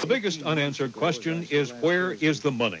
The biggest unanswered question is where is the money?